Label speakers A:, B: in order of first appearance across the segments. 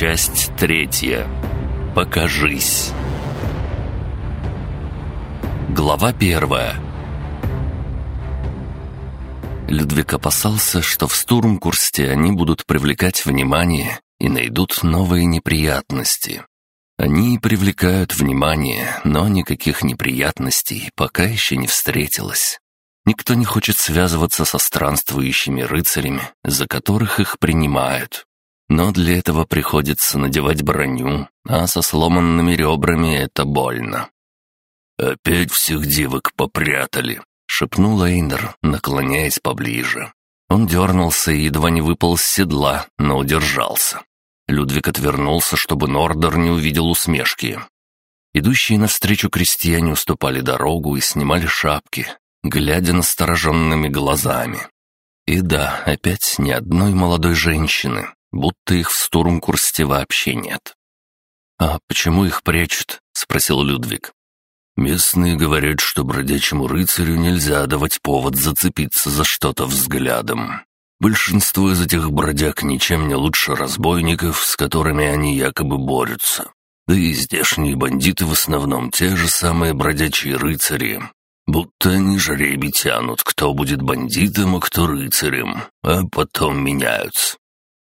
A: Часть третья. Покажись. Глава первая. Людвиг опасался, что в Стурмкурсте они будут привлекать внимание и найдут новые неприятности. Они привлекают внимание, но никаких неприятностей пока еще не встретилось. Никто не хочет связываться со странствующими рыцарями, за которых их принимают. Но для этого приходится надевать броню, а со сломанными ребрами это больно. «Опять всех девок попрятали», — шепнул Эйнер, наклоняясь поближе. Он дернулся и едва не выпал с седла, но удержался. Людвиг отвернулся, чтобы Нордер не увидел усмешки. Идущие навстречу крестьяне уступали дорогу и снимали шапки, глядя настороженными глазами. И да, опять ни одной молодой женщины, будто их в Стурмкурсте вообще нет. «А почему их прячут?» — спросил Людвиг. «Местные говорят, что бродячему рыцарю нельзя давать повод зацепиться за что-то взглядом. Большинство из этих бродяг ничем не лучше разбойников, с которыми они якобы борются. Да и здешние бандиты в основном те же самые бродячие рыцари, Будто они жребий тянут, кто будет бандитом, а кто рыцарем, а потом меняются.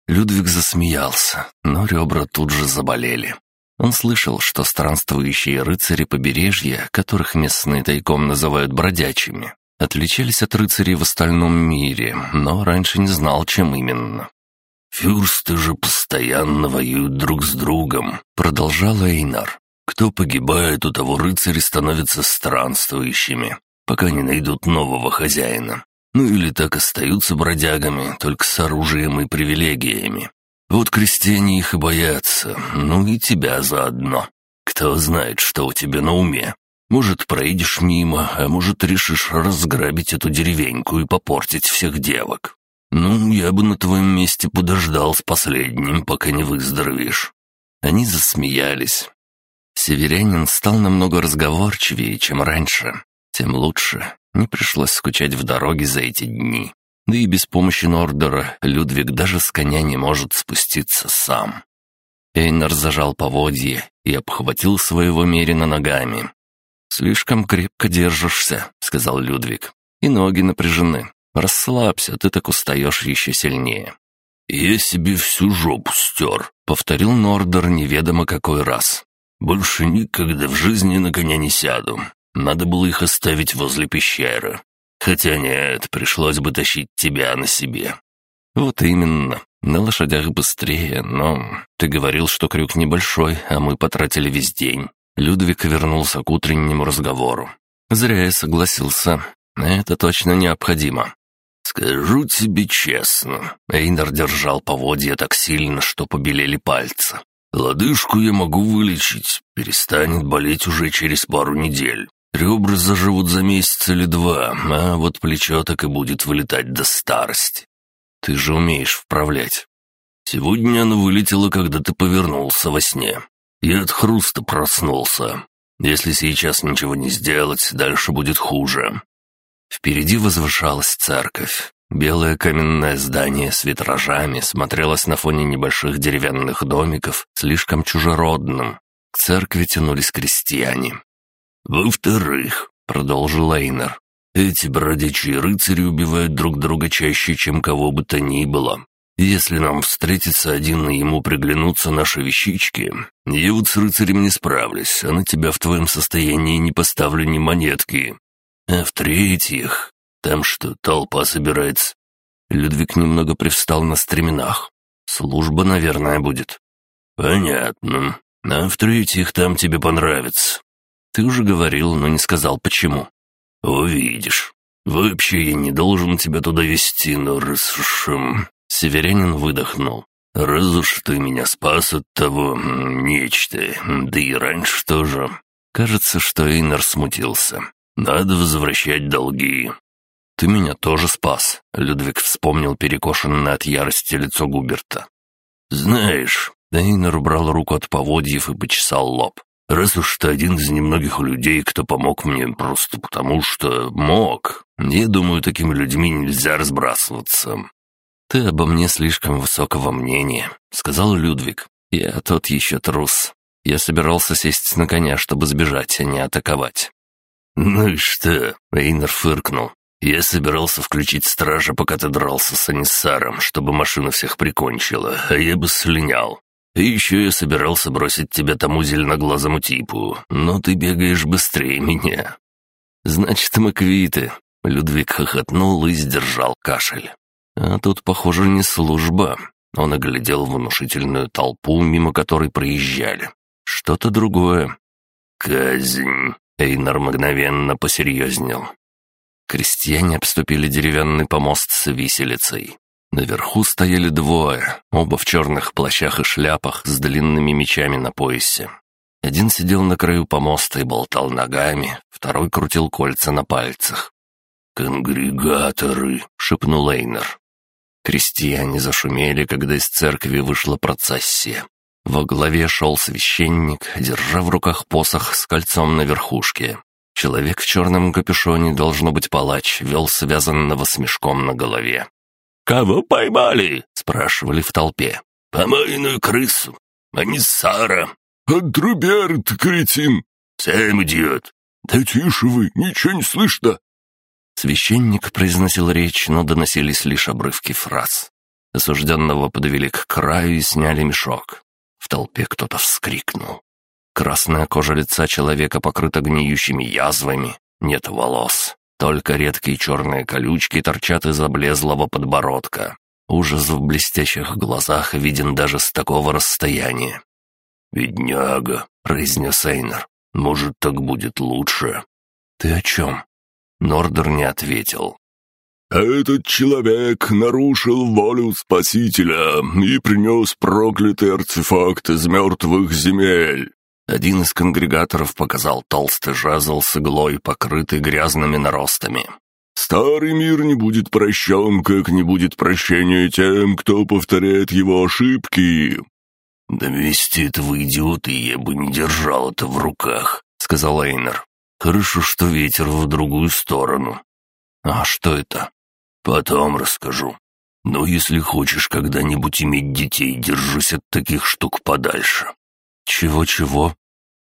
A: Людвиг засмеялся, но ребра тут же заболели. Он слышал, что странствующие рыцари побережья, которых местные тайком называют бродячими, отличались от рыцарей в остальном мире, но раньше не знал, чем именно. «Фюрсты же постоянно воюют друг с другом», — продолжал Эйнар. Кто погибает, у того рыцари становятся странствующими, пока не найдут нового хозяина. Ну или так остаются бродягами, только с оружием и привилегиями. Вот крестьяне их и боятся, ну и тебя заодно. Кто знает, что у тебя на уме. Может, проедешь мимо, а может, решишь разграбить эту деревеньку и попортить всех девок. Ну, я бы на твоем месте подождал с последним, пока не выздоровеешь». Они засмеялись, Северянин стал намного разговорчивее, чем раньше. Тем лучше. Не пришлось скучать в дороге за эти дни. Да и без помощи Нордера Людвиг даже с коня не может спуститься сам. Эйнар зажал поводье и обхватил своего мерина ногами. «Слишком крепко держишься», — сказал Людвиг. «И ноги напряжены. Расслабься, ты так устаешь еще сильнее». «Я себе всю жопу стер», — повторил Нордер неведомо какой раз. Больше никогда в жизни на коня не сяду. Надо было их оставить возле пещеры. Хотя нет, пришлось бы тащить тебя на себе. Вот именно. На лошадях быстрее, но... Ты говорил, что крюк небольшой, а мы потратили весь день. Людвиг вернулся к утреннему разговору. Зря я согласился. Это точно необходимо. «Скажу тебе честно», — Эйнар держал поводья так сильно, что побелели пальцы. Лодыжку я могу вылечить, перестанет болеть уже через пару недель. Ребра заживут за месяц или два, а вот плечо так и будет вылетать до старости. Ты же умеешь вправлять. Сегодня оно вылетело, когда ты повернулся во сне. Я от хруста проснулся. Если сейчас ничего не сделать, дальше будет хуже. Впереди возвышалась церковь. Белое каменное здание с витражами смотрелось на фоне небольших деревянных домиков слишком чужеродным. К церкви тянулись крестьяне. «Во-вторых», — продолжил Эйнер, — «эти бродячие рыцари убивают друг друга чаще, чем кого бы то ни было. Если нам встретится один и ему приглянутся наши вещички, я вот с рыцарем не справлюсь, а на тебя в твоем состоянии не поставлю ни монетки. А в-третьих, там что, толпа собирается?» Людвиг немного привстал на стременах. «Служба, наверное, будет». «Понятно. А в-третьих, там тебе понравится». «Ты уже говорил, но не сказал, почему». «Увидишь. Вообще я не должен тебя туда вести, но раз уж...» Северянин выдохнул. «Раз уж ты меня спас от того... нечто, да и раньше тоже...» Кажется, что Эйнар смутился. «Надо возвращать долги. «Ты меня тоже спас», — Людвиг вспомнил перекошенное от ярости лицо Губерта. «Знаешь...» — Дейнер убрал руку от поводьев и почесал лоб. «Раз уж ты один из немногих людей, кто помог мне просто потому, что мог, я думаю, такими людьми нельзя разбрасываться». «Ты обо мне слишком высокого мнения», — сказал Людвиг. Я тот еще трус. Я собирался сесть на коня, чтобы сбежать, а не атаковать. «Ну и что?» — Эйнер фыркнул. «Я собирался включить стража, пока ты дрался с Анисаром, чтобы машина всех прикончила, а я бы слинял. И еще я собирался бросить тебя тому зеленоглазому типу, но ты бегаешь быстрее меня». «Значит, мы квиты», — Людвиг хохотнул и сдержал кашель. «А тут, похоже, не служба». Он оглядел внушительную толпу, мимо которой проезжали. «Что-то другое». «Казнь», — Эйнар мгновенно посерьезнел. Крестьяне обступили деревянный помост с виселицей. Наверху стояли двое, оба в черных плащах и шляпах с длинными мечами на поясе. Один сидел на краю помоста и болтал ногами, второй крутил кольца на пальцах. «Конгрегаторы!» — шепнул Эйнер. Крестьяне зашумели, когда из церкви вышла процессия. Во главе шел священник, держа в руках посох с кольцом на верхушке. Человек в черном капюшоне, должно быть палач, вел связанного с мешком на голове. «Кого поймали?» — спрашивали в толпе.
B: «Помойную крысу. А не Сара. Антруберт, кретин. Сэм идиот. Да тише вы, ничего не слышно».
A: Священник произносил речь, но доносились лишь обрывки фраз. Осужденного подвели к краю и сняли мешок. В толпе кто-то вскрикнул. Красная кожа лица человека покрыта гниющими язвами, нет волос. Только редкие черные колючки торчат из облезлого подбородка. Ужас в блестящих глазах виден даже с такого расстояния.
B: «Бедняга», — произнес Эйнер, — «может, так будет лучше».
A: «Ты о чем?» Нордер не ответил.
B: «Этот человек нарушил волю Спасителя и принес проклятый артефакт из мертвых земель.
A: Один из конгрегаторов показал толстый жезл с иглой, покрытый грязными наростами.
B: «Старый мир не будет прощен, как не будет прощения тем, кто повторяет его ошибки».
A: «Да вести этого идиота я бы не держал это в руках», — сказал Эйнер. «Хорошо, что ветер в другую сторону». «А что это?» «Потом расскажу. Но если хочешь когда-нибудь иметь детей, держись от таких штук подальше. «Чего-чего?»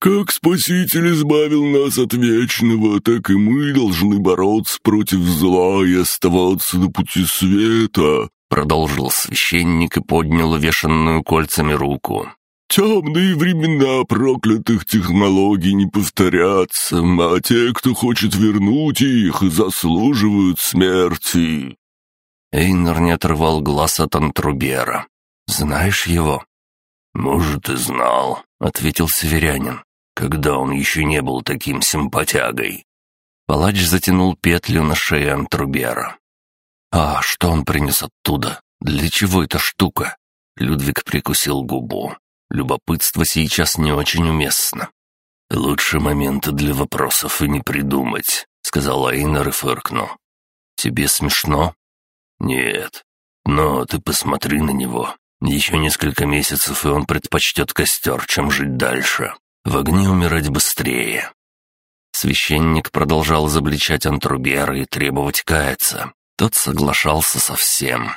B: «Как Спаситель избавил нас от вечного, так и мы должны бороться против зла и оставаться на пути света»,
A: продолжил священник и поднял увешанную кольцами руку.
B: «Темные времена проклятых технологий не повторятся, а те, кто хочет вернуть их, заслуживают смерти».
A: Эйнер не отрывал глаз от Антрубера. «Знаешь его?»
B: «Может, и знал», — ответил северянин, «когда он еще не был таким симпатягой».
A: Палач затянул петлю на шее Антрубера. «А что он принес оттуда? Для чего эта штука?» Людвиг прикусил губу. Любопытство сейчас не очень уместно.
B: «Лучше момента для вопросов и не придумать», — сказал Эйнер и фыркнул.
A: «Тебе смешно?»
B: «Нет. Но ты посмотри на него. Еще несколько месяцев, и он предпочтет костер, чем жить дальше. В огне умирать быстрее.
A: Священник продолжал изобличать Антрубера и требовать каяться. Тот соглашался со всем.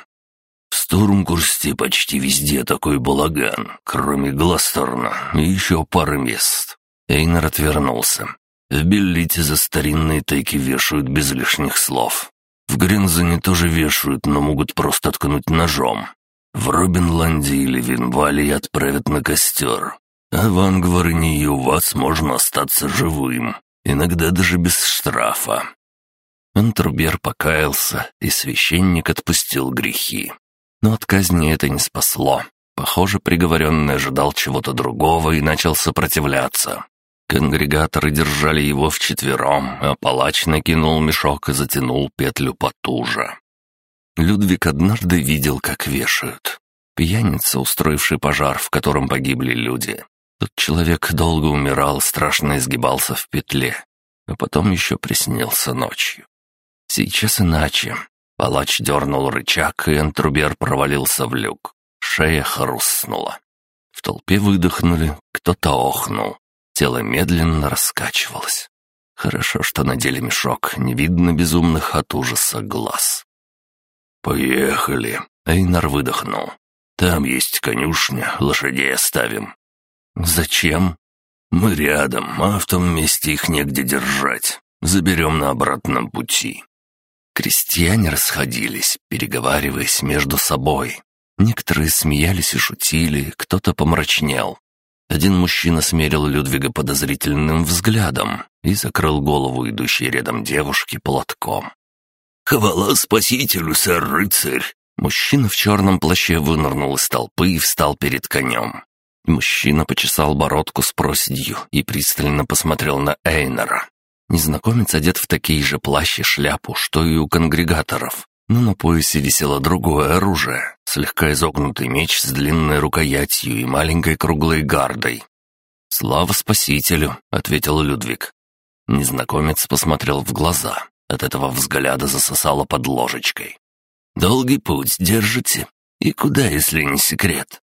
B: В Стурмкурсте почти везде такой балаган, кроме Гласторна и еще пары мест.
A: Эйнер отвернулся.
B: В Беллите за старинные тайки вешают без лишних слов. В Гринзене тоже вешают, но могут просто ткнуть ножом. В Робинланде или Винвале отправят на костер. А в Ангварене и у вас можно остаться живым, иногда даже без штрафа».
A: Антрубер покаялся, и священник отпустил грехи. Но от казни это не спасло. Похоже, приговоренный ожидал чего-то другого и начал сопротивляться. Конгрегаторы держали его вчетвером, а палач накинул мешок и затянул петлю потуже. Людвиг однажды видел, как вешают. Пьяница, устроивший пожар, в котором погибли люди. Тот человек долго умирал, страшно изгибался в петле, а потом еще приснился ночью. Сейчас иначе. Палач дернул рычаг, и Энтрубер провалился в люк. Шея хрустнула. В толпе выдохнули, кто-то охнул. Тело медленно раскачивалось. Хорошо, что надели мешок, не видно безумных от ужаса глаз.
B: «Поехали!»
A: — Эйнар выдохнул.
B: Там есть конюшня, лошадей оставим».
A: «Зачем?»
B: «Мы рядом, а в том месте их негде держать. Заберем на обратном пути».
A: Крестьяне расходились, переговариваясь между собой. Некоторые смеялись и шутили, кто-то помрачнел. Один мужчина смерил Людвига подозрительным взглядом и закрыл голову идущей рядом девушки платком.
B: «Хвала спасителю, сэр-рыцарь!»
A: Мужчина в черном плаще вынырнул из толпы и встал перед конем. Мужчина почесал бородку с проседью и пристально посмотрел на Эйнера. Незнакомец одет в такие же плащи шляпу, что и у конгрегаторов, но на поясе висело другое оружие, слегка изогнутый меч с длинной рукоятью и маленькой круглой гардой. «Слава спасителю», — ответил Людвиг. Незнакомец посмотрел в глаза. От этого взгляда засосало под ложечкой.
B: «Долгий путь держите? И куда, если не секрет?»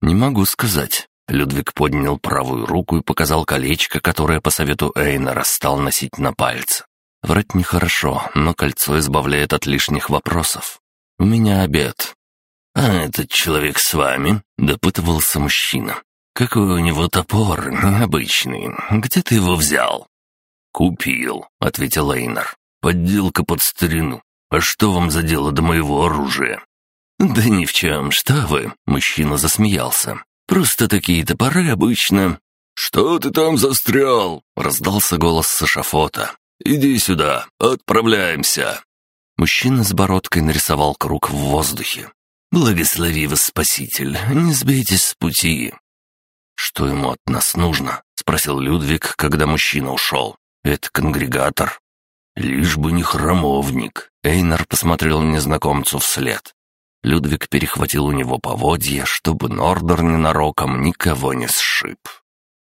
A: «Не могу сказать». Людвиг поднял правую руку и показал колечко, которое по совету Эйнера стал носить на пальце. Врать нехорошо, но кольцо избавляет от лишних вопросов. У меня обед.
B: «А этот человек с вами?» — допытывался мужчина. «Какой у него топор необычный. Где ты его взял?»
A: «Купил», — ответил Эйнар.
B: «Подделка под старину. А что вам за дело до моего оружия?»
A: «Да ни в чем, что вы!» — мужчина засмеялся. «Просто такие топоры обычно...»
B: «Что ты там застрял?» — раздался голос с. «Иди сюда, отправляемся!»
A: Мужчина с бородкой нарисовал круг в воздухе. «Благослови вас, Спаситель, не сбейтесь с пути!» «Что ему от нас нужно?» — спросил Людвиг, когда мужчина ушел. «Это конгрегатор».
B: «Лишь бы не храмовник», —
A: Эйнар посмотрел незнакомцу вслед. Людвиг перехватил у него поводья, чтобы Нордор ненароком никого не сшиб.